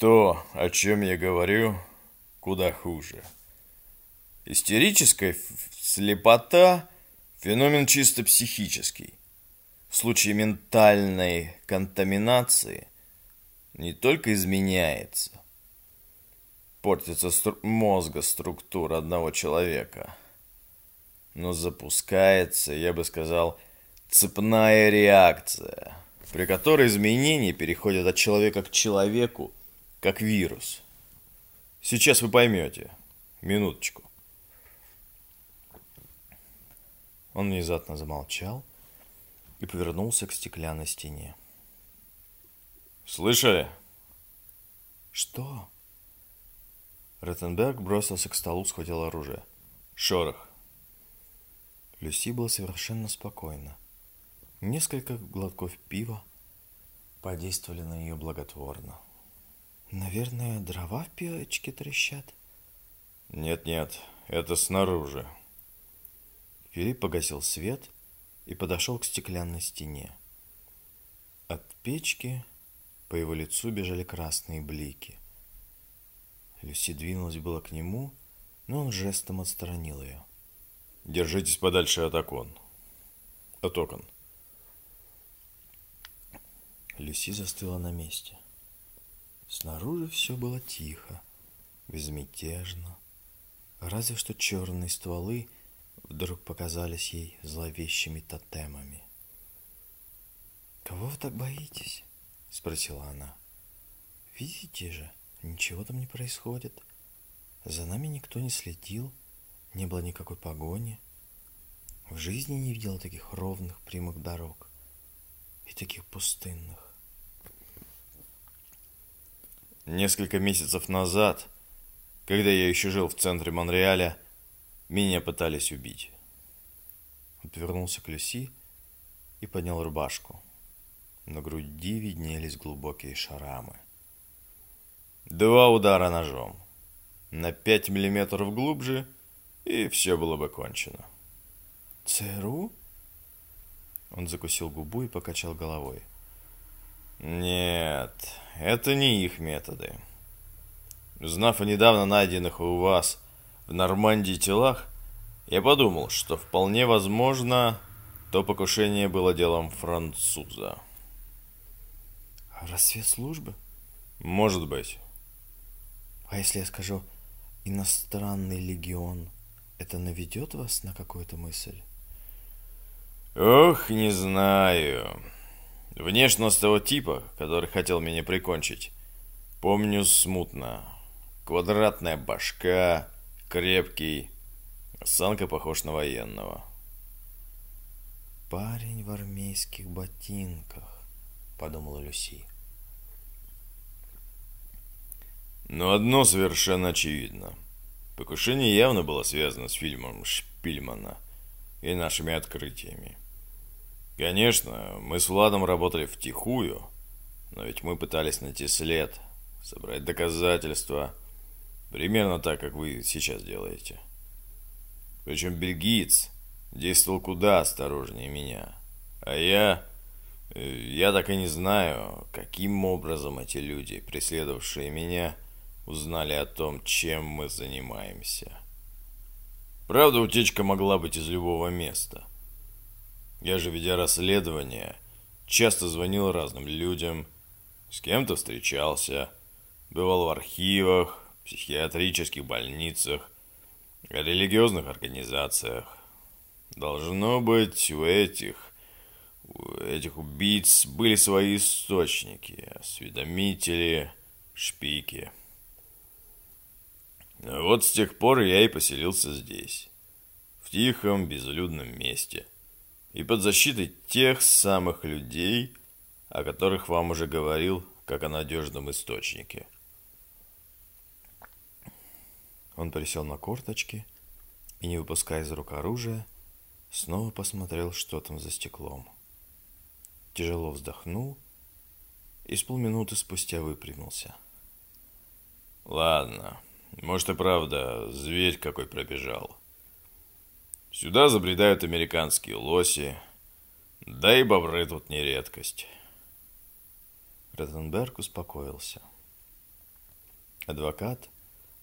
То, о чем я говорю, куда хуже. Истерическая слепота – феномен чисто психический. В случае ментальной контаминации не только изменяется, портится стру мозга структура одного человека, но запускается, я бы сказал, цепная реакция, при которой изменения переходят от человека к человеку, как вирус. Сейчас вы поймете. Минуточку. Он внезапно замолчал и повернулся к стеклянной стене. «Слышали?» «Что?» Ротенберг бросился к столу, схватил оружие. «Шорох!» Люси была совершенно спокойна. Несколько глотков пива подействовали на нее благотворно. «Наверное, дрова в печке трещат?» «Нет-нет, это снаружи». Филипп погасил свет и подошел к стеклянной стене. От печки по его лицу бежали красные блики. Люси двинулась было к нему, но он жестом отстранил ее. «Держитесь подальше от окон. От окон». Люси застыла на месте. Снаружи все было тихо, безмятежно. Разве что черные стволы вдруг показались ей зловещими тотемами. «Кого вы так боитесь?» — спросила она. «Видите же, ничего там не происходит. За нами никто не следил, не было никакой погони. В жизни не видела таких ровных прямых дорог и таких пустынных. Несколько месяцев назад, когда я еще жил в центре Монреаля, меня пытались убить. Он повернулся к Люси и поднял рубашку. На груди виднелись глубокие шарамы. Два удара ножом. На пять миллиметров глубже, и все было бы кончено. ЦРУ? Он закусил губу и покачал головой. Нет, это не их методы. Узнав о недавно найденных у вас в Нормандии телах, я подумал, что вполне возможно, то покушение было делом француза. Рассвет Может быть. А если я скажу иностранный легион, это наведет вас на какую-то мысль? Ох, не знаю. Внешность того типа, который хотел меня прикончить, помню смутно. Квадратная башка, крепкий, осанка похож на военного. Парень в армейских ботинках, подумала Люси. Но одно совершенно очевидно. Покушение явно было связано с фильмом Шпильмана и нашими открытиями. Конечно, мы с Владом работали втихую, но ведь мы пытались найти след, собрать доказательства, примерно так, как вы сейчас делаете. Причем бельгиец действовал куда осторожнее меня, а я... Э, я так и не знаю, каким образом эти люди, преследовавшие меня, узнали о том, чем мы занимаемся. Правда, утечка могла быть из любого места. Я же, ведя расследование, часто звонил разным людям, с кем-то встречался, бывал в архивах, психиатрических больницах, религиозных организациях. Должно быть, у этих, у этих убийц были свои источники, осведомители, шпики. Вот с тех пор я и поселился здесь, в тихом, безлюдном месте, и под защитой тех самых людей, о которых вам уже говорил, как о надежном источнике. Он присел на корточки и, не выпуская из рук оружия, снова посмотрел, что там за стеклом. Тяжело вздохнул и с полминуты спустя выпрямился. «Ладно». Может и правда, зверь какой пробежал. Сюда забредают американские лоси, да и бобры тут не редкость. Ротенберг успокоился. Адвокат,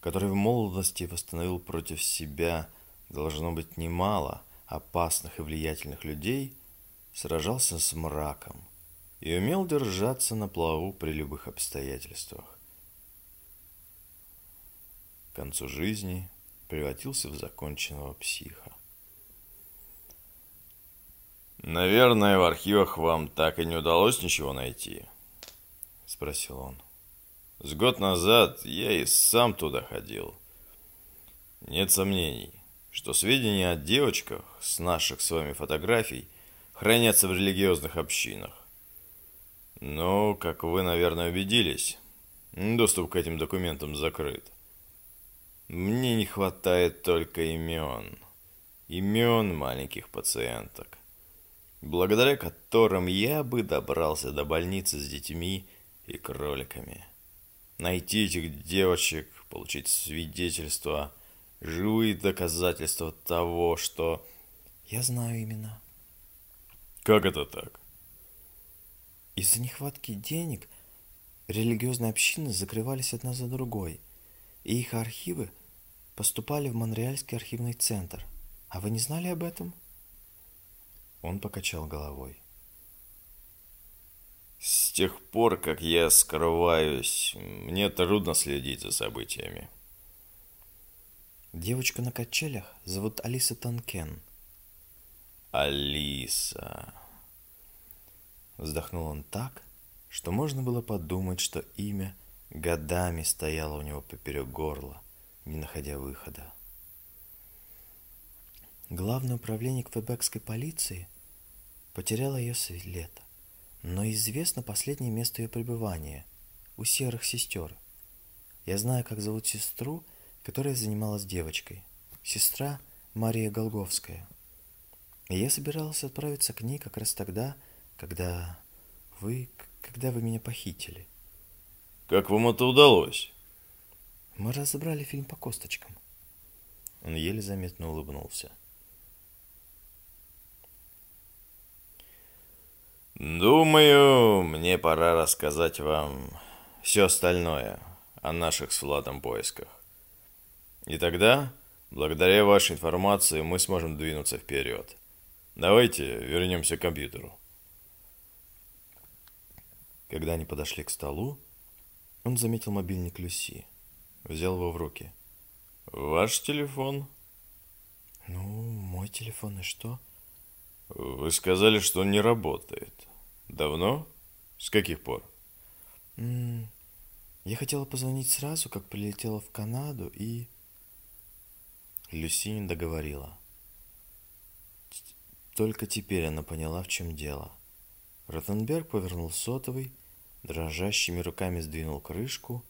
который в молодости восстановил против себя, должно быть, немало опасных и влиятельных людей, сражался с мраком и умел держаться на плаву при любых обстоятельствах. К концу жизни превратился в законченного психа. «Наверное, в архивах вам так и не удалось ничего найти?» – спросил он. «С год назад я и сам туда ходил. Нет сомнений, что сведения о девочках с наших с вами фотографий хранятся в религиозных общинах. Но, как вы, наверное, убедились, доступ к этим документам закрыт. Мне не хватает только имен. Имен маленьких пациенток благодаря которым я бы добрался до больницы с детьми и кроликами. Найти этих девочек, получить свидетельства, живые доказательства того, что... Я знаю имена. Как это так? Из-за нехватки денег религиозные общины закрывались одна за другой, и их архивы поступали в Монреальский архивный центр. А вы не знали об этом? — он покачал головой. С тех пор, как я скрываюсь, мне трудно следить за событиями. Девочку на качелях зовут Алиса Танкен. Алиса. Вздохнул он так, что можно было подумать, что имя годами стояло у него поперек горла, не находя выхода. Главное управление квебекской полиции потеряла ее след, но известно последнее место ее пребывания у серых сестер. Я знаю, как зовут сестру, которая занималась девочкой. Сестра Мария Голговская. И я собирался отправиться к ней как раз тогда, когда вы, когда вы меня похитили. Как вам это удалось? Мы разобрали фильм по косточкам. Он еле заметно улыбнулся. Думаю, мне пора рассказать вам все остальное о наших с Владом поисках. И тогда, благодаря вашей информации, мы сможем двинуться вперед. Давайте вернемся к компьютеру. Когда они подошли к столу, он заметил мобильник Люси, взял его в руки. «Ваш телефон?» «Ну, мой телефон и что?» Вы сказали, что он не работает. Давно? С каких пор? Я хотела позвонить сразу, как прилетела в Канаду, и... Люси не договорила. Только теперь она поняла, в чем дело. Ротенберг повернул сотовый, дрожащими руками сдвинул крышку,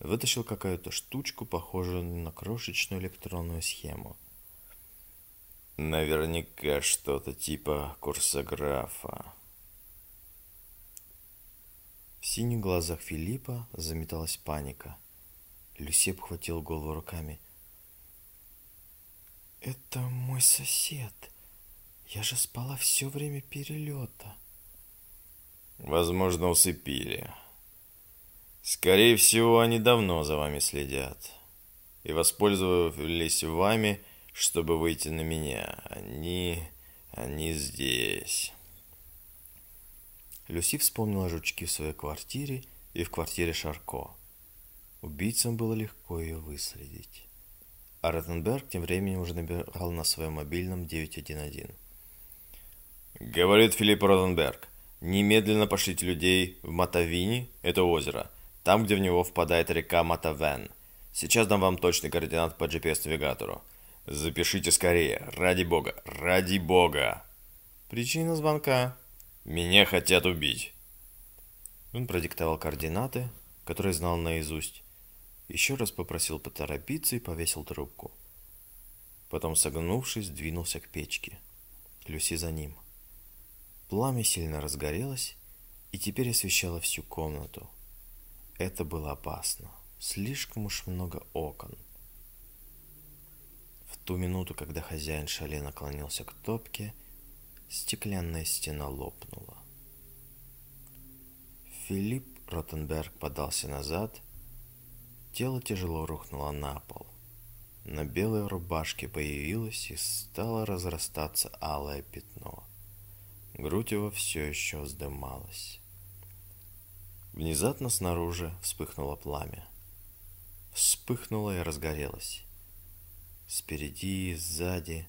вытащил какую-то штучку, похожую на крошечную электронную схему – Наверняка что-то типа курсографа. В синих глазах Филиппа заметалась паника. Люси обхватил голову руками. «Это мой сосед. Я же спала все время перелета». «Возможно, усыпили. Скорее всего, они давно за вами следят. И воспользовались вами, — чтобы выйти на меня. Они... они здесь. Люси вспомнила жучки в своей квартире и в квартире Шарко. Убийцам было легко ее выследить. А Ротенберг тем временем уже набирал на своем мобильном 911. Говорит Филипп Ротенберг. Немедленно пошлите людей в Матавини, это озеро, там, где в него впадает река Матавен. Сейчас дам вам точный координат по GPS-навигатору. Запишите скорее, ради бога, ради бога. Причина звонка. Меня хотят убить. Он продиктовал координаты, которые знал наизусть. Еще раз попросил поторопиться и повесил трубку. Потом, согнувшись, двинулся к печке. Люси за ним. Пламя сильно разгорелось и теперь освещало всю комнату. Это было опасно. Слишком уж много окон ту минуту, когда хозяин шале наклонился к топке, стеклянная стена лопнула. Филипп Ротенберг подался назад, тело тяжело рухнуло на пол. На белой рубашке появилось и стало разрастаться алое пятно. Грудь его все еще вздымалась. Внезапно снаружи вспыхнуло пламя. Вспыхнуло и разгорелось. Спереди сзади,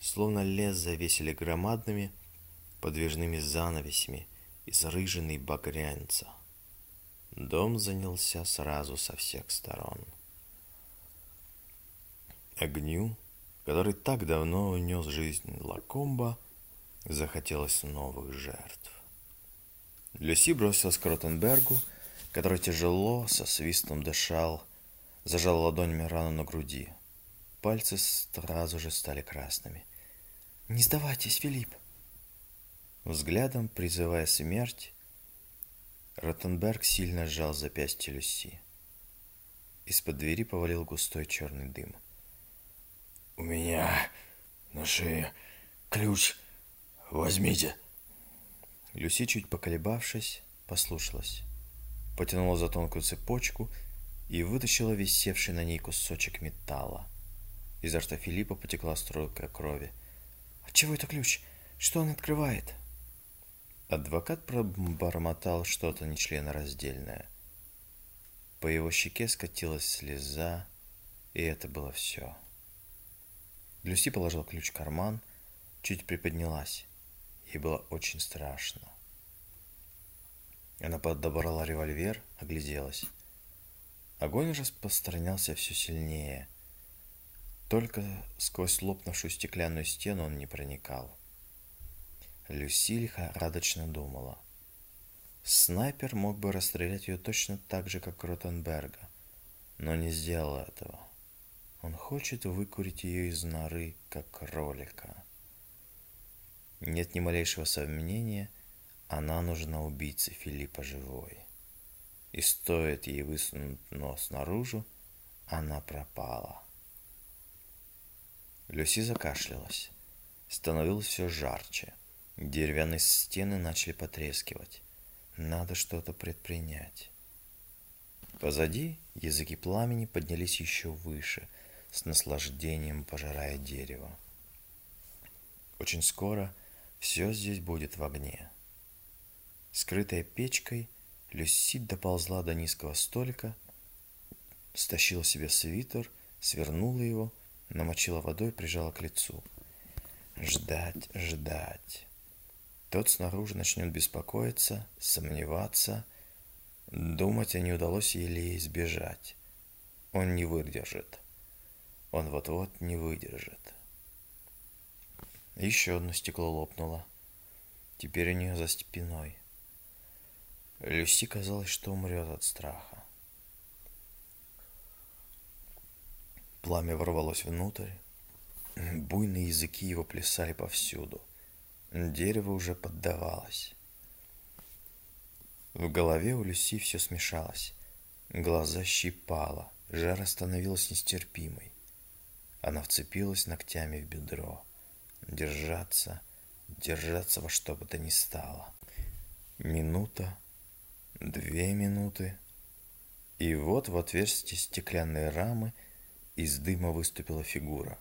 словно лес завесили громадными подвижными занавесями из рыжиной багрянца. Дом занялся сразу со всех сторон. Огню, который так давно унес жизнь Лакомба, захотелось новых жертв. Люси бросилась к Ротенбергу, который тяжело, со свистом дышал, зажал ладонями рану на груди. Пальцы сразу же стали красными. «Не сдавайтесь, Филипп!» Взглядом, призывая смерть, Ротенберг сильно сжал запястье Люси. Из-под двери повалил густой черный дым. «У меня на шее ключ. Возьмите!» Люси, чуть поколебавшись, послушалась. Потянула за тонкую цепочку и вытащила висевший на ней кусочек металла. Изо рта Филиппа потекла струйка крови. «Отчего это ключ? Что он открывает?» Адвокат пробормотал что-то нечленораздельное. По его щеке скатилась слеза, и это было все. Люси положил ключ в карман, чуть приподнялась. Ей было очень страшно. Она подобрала револьвер, огляделась. Огонь распространялся все сильнее. Только сквозь лопнувшую стеклянную стену он не проникал. Люси лихорадочно думала. Снайпер мог бы расстрелять ее точно так же, как Ротенберга, но не сделал этого. Он хочет выкурить ее из норы, как кролика. Нет ни малейшего сомнения, она нужна убийце Филиппа живой. И стоит ей высунуть нос наружу, она пропала. Люси закашлялась. Становилось все жарче. Деревянные стены начали потрескивать. Надо что-то предпринять. Позади языки пламени поднялись еще выше, с наслаждением пожирая дерево. Очень скоро все здесь будет в огне. Скрытая печкой, Люси доползла до низкого столика, стащила себе свитер, свернула его, намочила водой, прижала к лицу. Ждать, ждать. Тот снаружи начнет беспокоиться, сомневаться, думать, а не удалось ей избежать. Он не выдержит. Он вот-вот не выдержит. Еще одно стекло лопнуло. Теперь у нее за спиной. Люси казалось, что умрет от страха. Пламя ворвалось внутрь. Буйные языки его плясали повсюду. Дерево уже поддавалось. В голове у Люси все смешалось. Глаза щипало, жара становилась нестерпимой. Она вцепилась ногтями в бедро. Держаться, держаться во что бы то ни стало. Минута, две минуты. И вот в отверстие стеклянной рамы из дыма выступила фигура.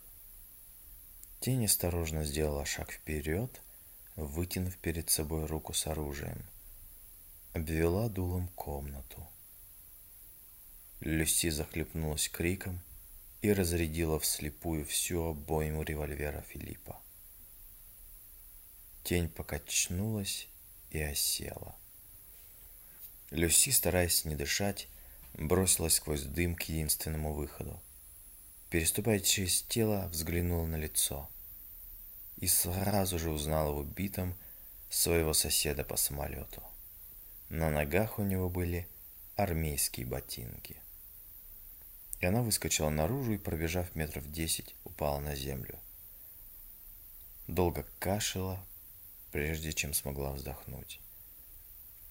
Тень осторожно сделала шаг вперед, вытянув перед собой руку с оружием. Обвела дулом комнату. Люси захлепнулась криком и разрядила вслепую всю обойму револьвера Филиппа. Тень покачнулась и осела. Люси, стараясь не дышать, бросилась сквозь дым к единственному выходу. Переступая через тело, взглянула на лицо – и сразу же узнала в убитом своего соседа по самолету. На ногах у него были армейские ботинки. И она выскочила наружу и, пробежав метров десять, упала на землю. Долго кашляла, прежде чем смогла вздохнуть.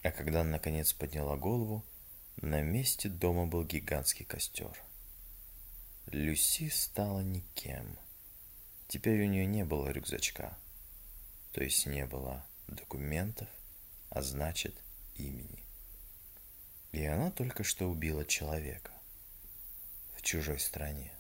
А когда наконец подняла голову, на месте дома был гигантский костер. Люси стала никем. Теперь у нее не было рюкзачка, то есть не было документов, а значит имени. И она только что убила человека. чужой стране.